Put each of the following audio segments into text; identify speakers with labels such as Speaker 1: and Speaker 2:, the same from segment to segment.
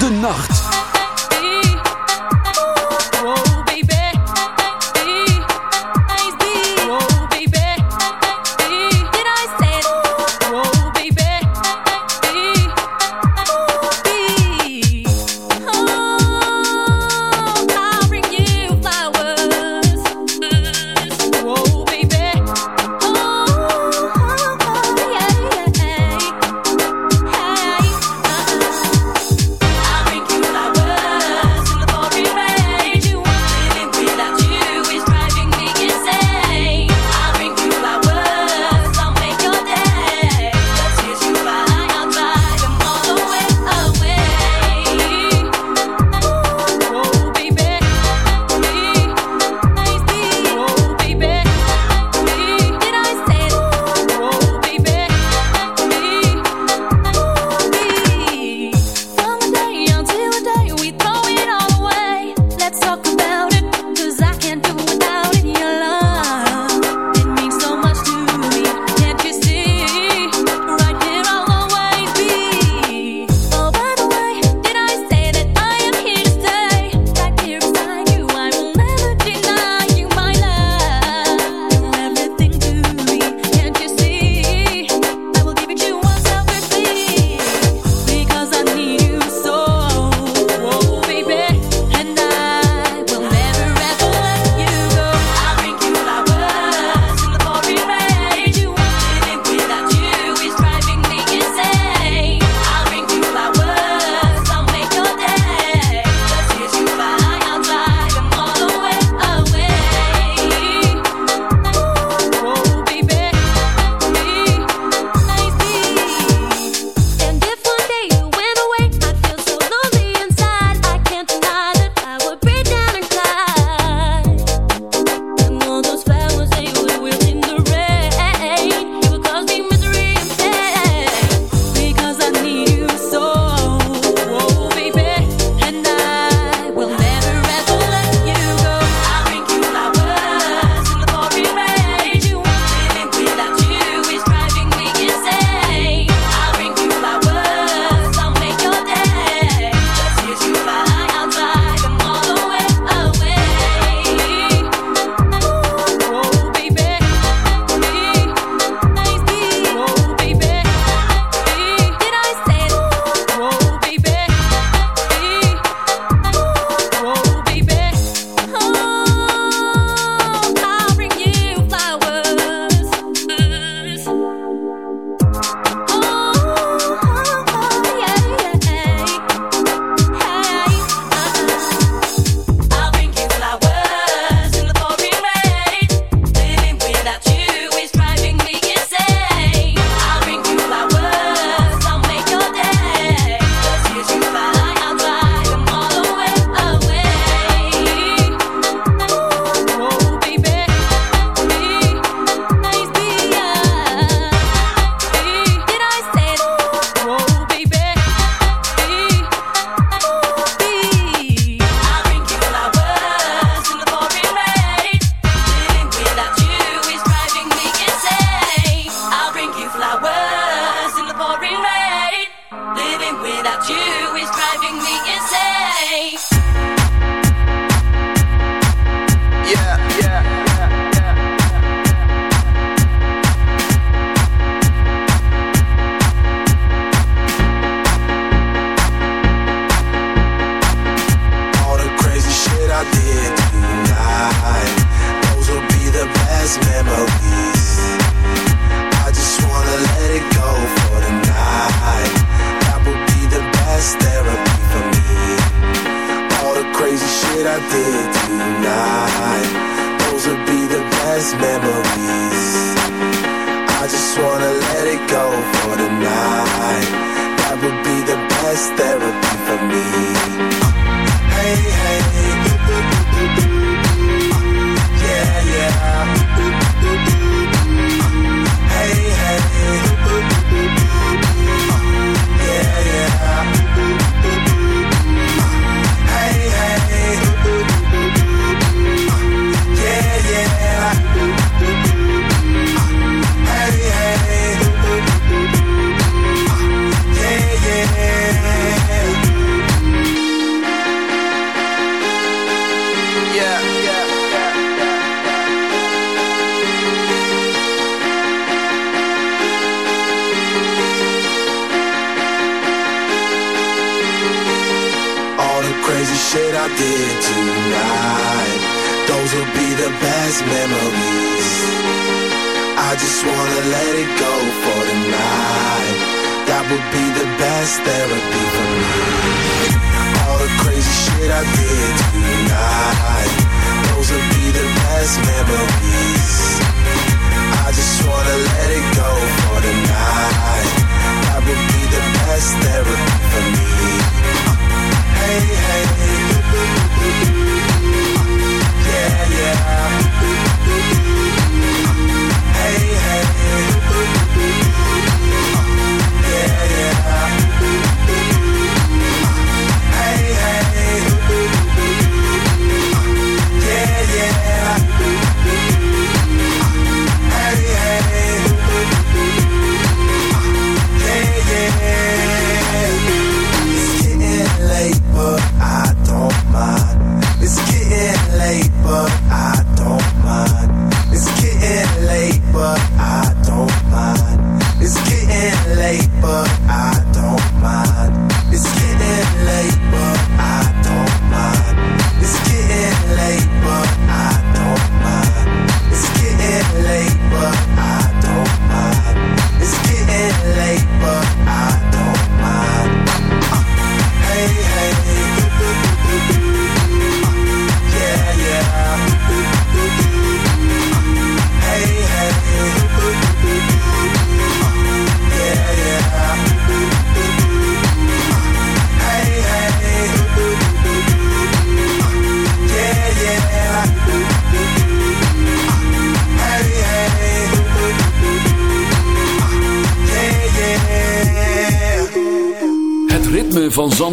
Speaker 1: De nacht.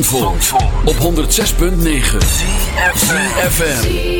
Speaker 2: Zandvoort, op 106.9 FM.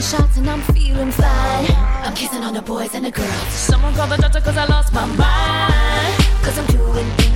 Speaker 2: shots and I'm feeling fine. I'm kissing on the boys and the girls. Someone call the doctor cause I
Speaker 3: lost my mind. Cause I'm doing things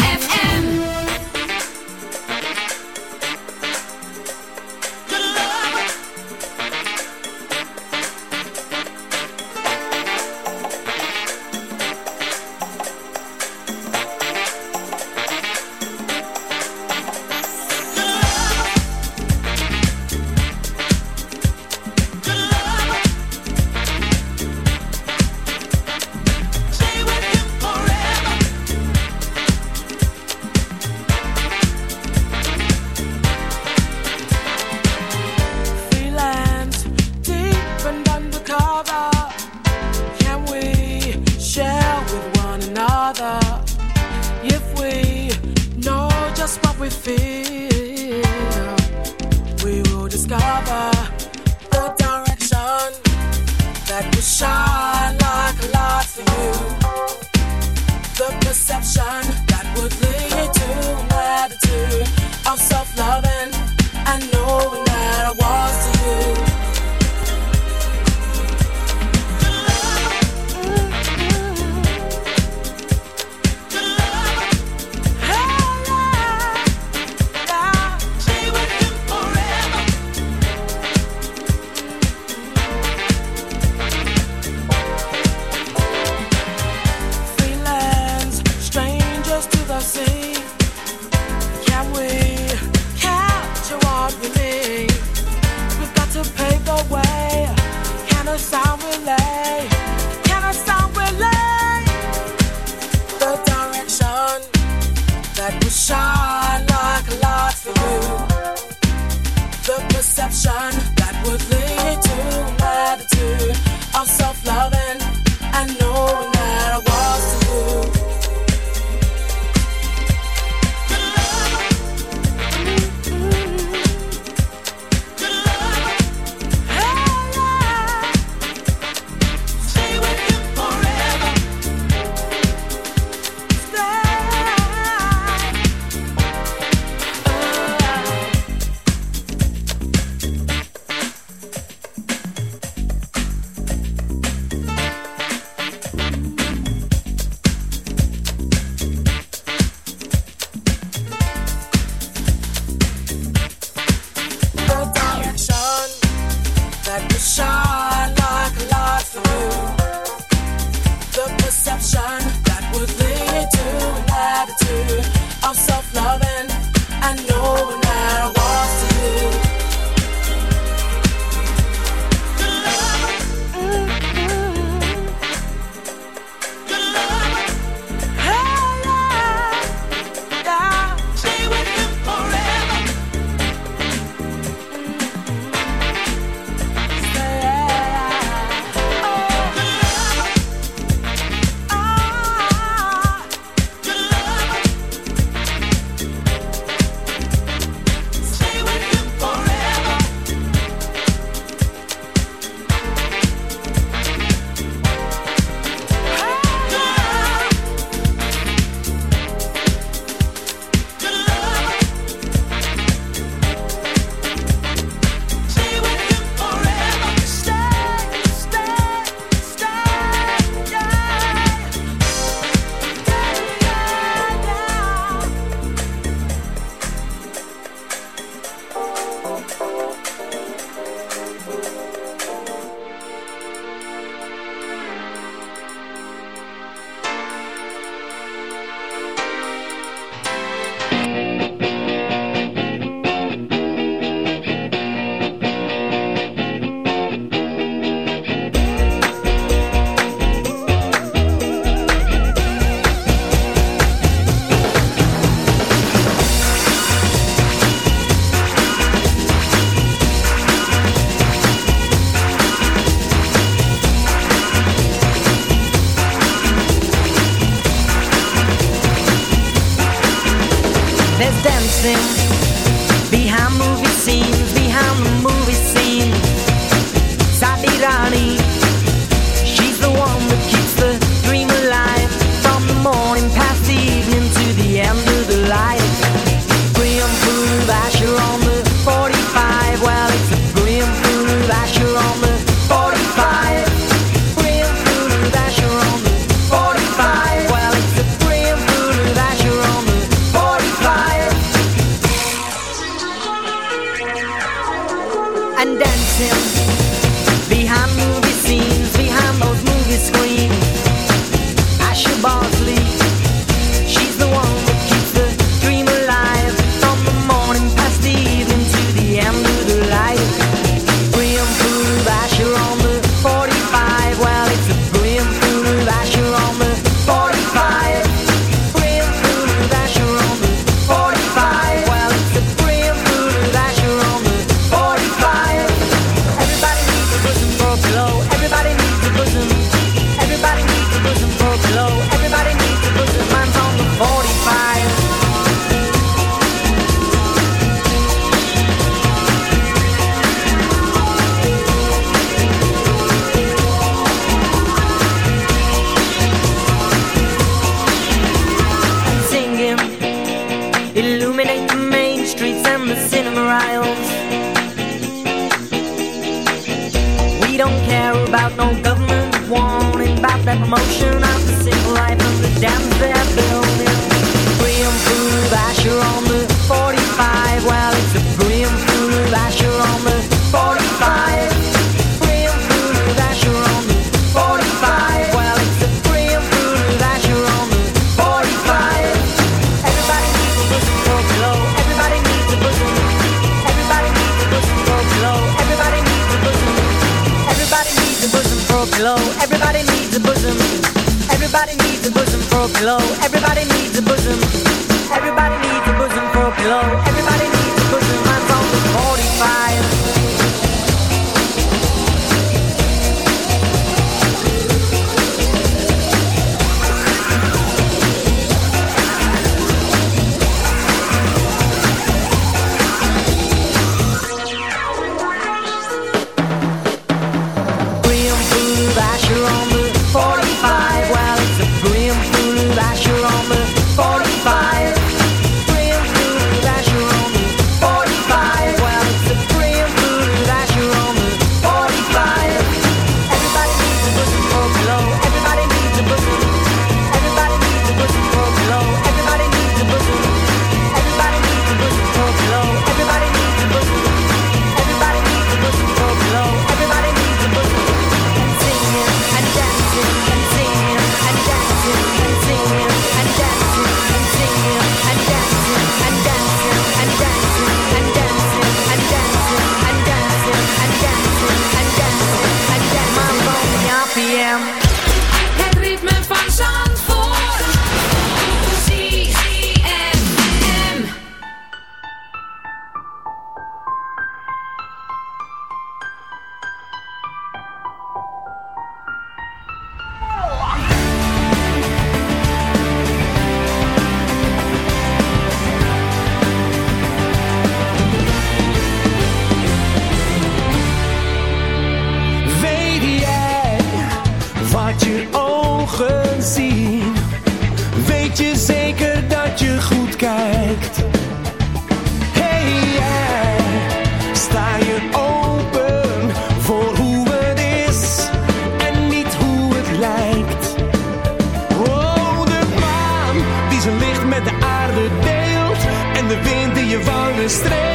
Speaker 4: die zijn
Speaker 5: licht met de aarde deelt en de wind die je wangen streelt.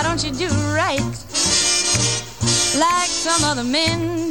Speaker 5: Why don't you do right? Like some other men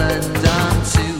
Speaker 6: never done to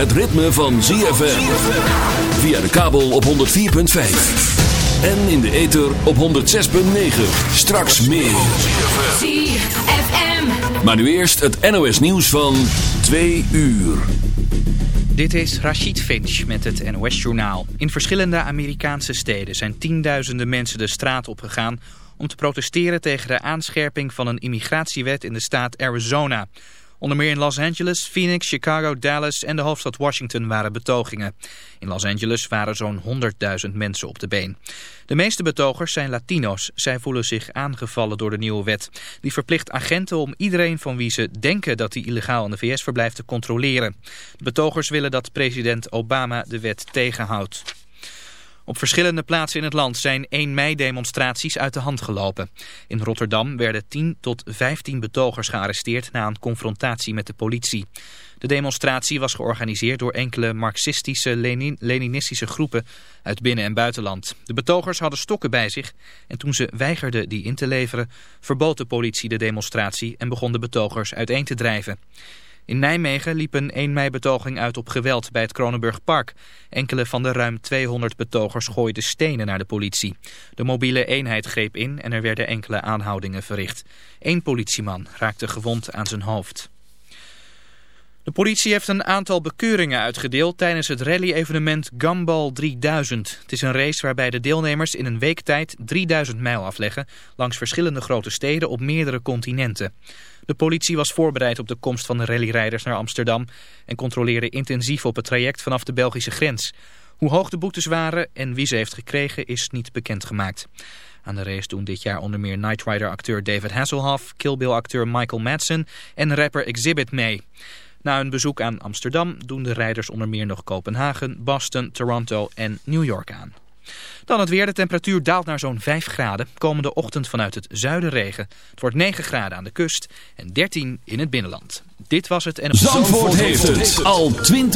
Speaker 2: het ritme van ZFM. Via de kabel op 104.5. En in de ether op 106.9. Straks meer.
Speaker 3: ZFM.
Speaker 2: Maar nu eerst het NOS nieuws van 2 uur.
Speaker 7: Dit is Rashid Finch met het NOS-journaal. In verschillende Amerikaanse steden zijn tienduizenden mensen de straat opgegaan... om te protesteren tegen de aanscherping van een immigratiewet in de staat Arizona... Onder meer in Los Angeles, Phoenix, Chicago, Dallas en de hoofdstad Washington waren betogingen. In Los Angeles waren zo'n 100.000 mensen op de been. De meeste betogers zijn Latino's. Zij voelen zich aangevallen door de nieuwe wet. Die verplicht agenten om iedereen van wie ze denken dat hij illegaal in de VS verblijft te controleren. De betogers willen dat president Obama de wet tegenhoudt. Op verschillende plaatsen in het land zijn 1 mei-demonstraties uit de hand gelopen. In Rotterdam werden 10 tot 15 betogers gearresteerd na een confrontatie met de politie. De demonstratie was georganiseerd door enkele marxistische Lenin Leninistische groepen uit binnen- en buitenland. De betogers hadden stokken bij zich en toen ze weigerden die in te leveren verbood de politie de demonstratie en begon de betogers uiteen te drijven. In Nijmegen liep een 1 mei-betoging uit op geweld bij het Kronenburgpark. Enkele van de ruim 200 betogers gooiden stenen naar de politie. De mobiele eenheid greep in en er werden enkele aanhoudingen verricht. Eén politieman raakte gewond aan zijn hoofd. De politie heeft een aantal bekeuringen uitgedeeld tijdens het rally-evenement Gumball 3000. Het is een race waarbij de deelnemers in een week tijd 3000 mijl afleggen... langs verschillende grote steden op meerdere continenten. De politie was voorbereid op de komst van de rallyrijders naar Amsterdam... en controleerde intensief op het traject vanaf de Belgische grens. Hoe hoog de boetes waren en wie ze heeft gekregen is niet bekendgemaakt. Aan de race doen dit jaar onder meer Knight Rider-acteur David Hasselhoff... Kill Bill-acteur Michael Madsen en rapper Exhibit mee... Na een bezoek aan Amsterdam doen de rijders onder meer nog Kopenhagen, Boston, Toronto en New York aan. Dan het weer. De temperatuur daalt naar zo'n 5 graden. Komende ochtend vanuit het zuiden regen. Het wordt 9 graden aan de kust en 13 in het binnenland. Dit was het en...
Speaker 2: Zandvoort heeft het al 20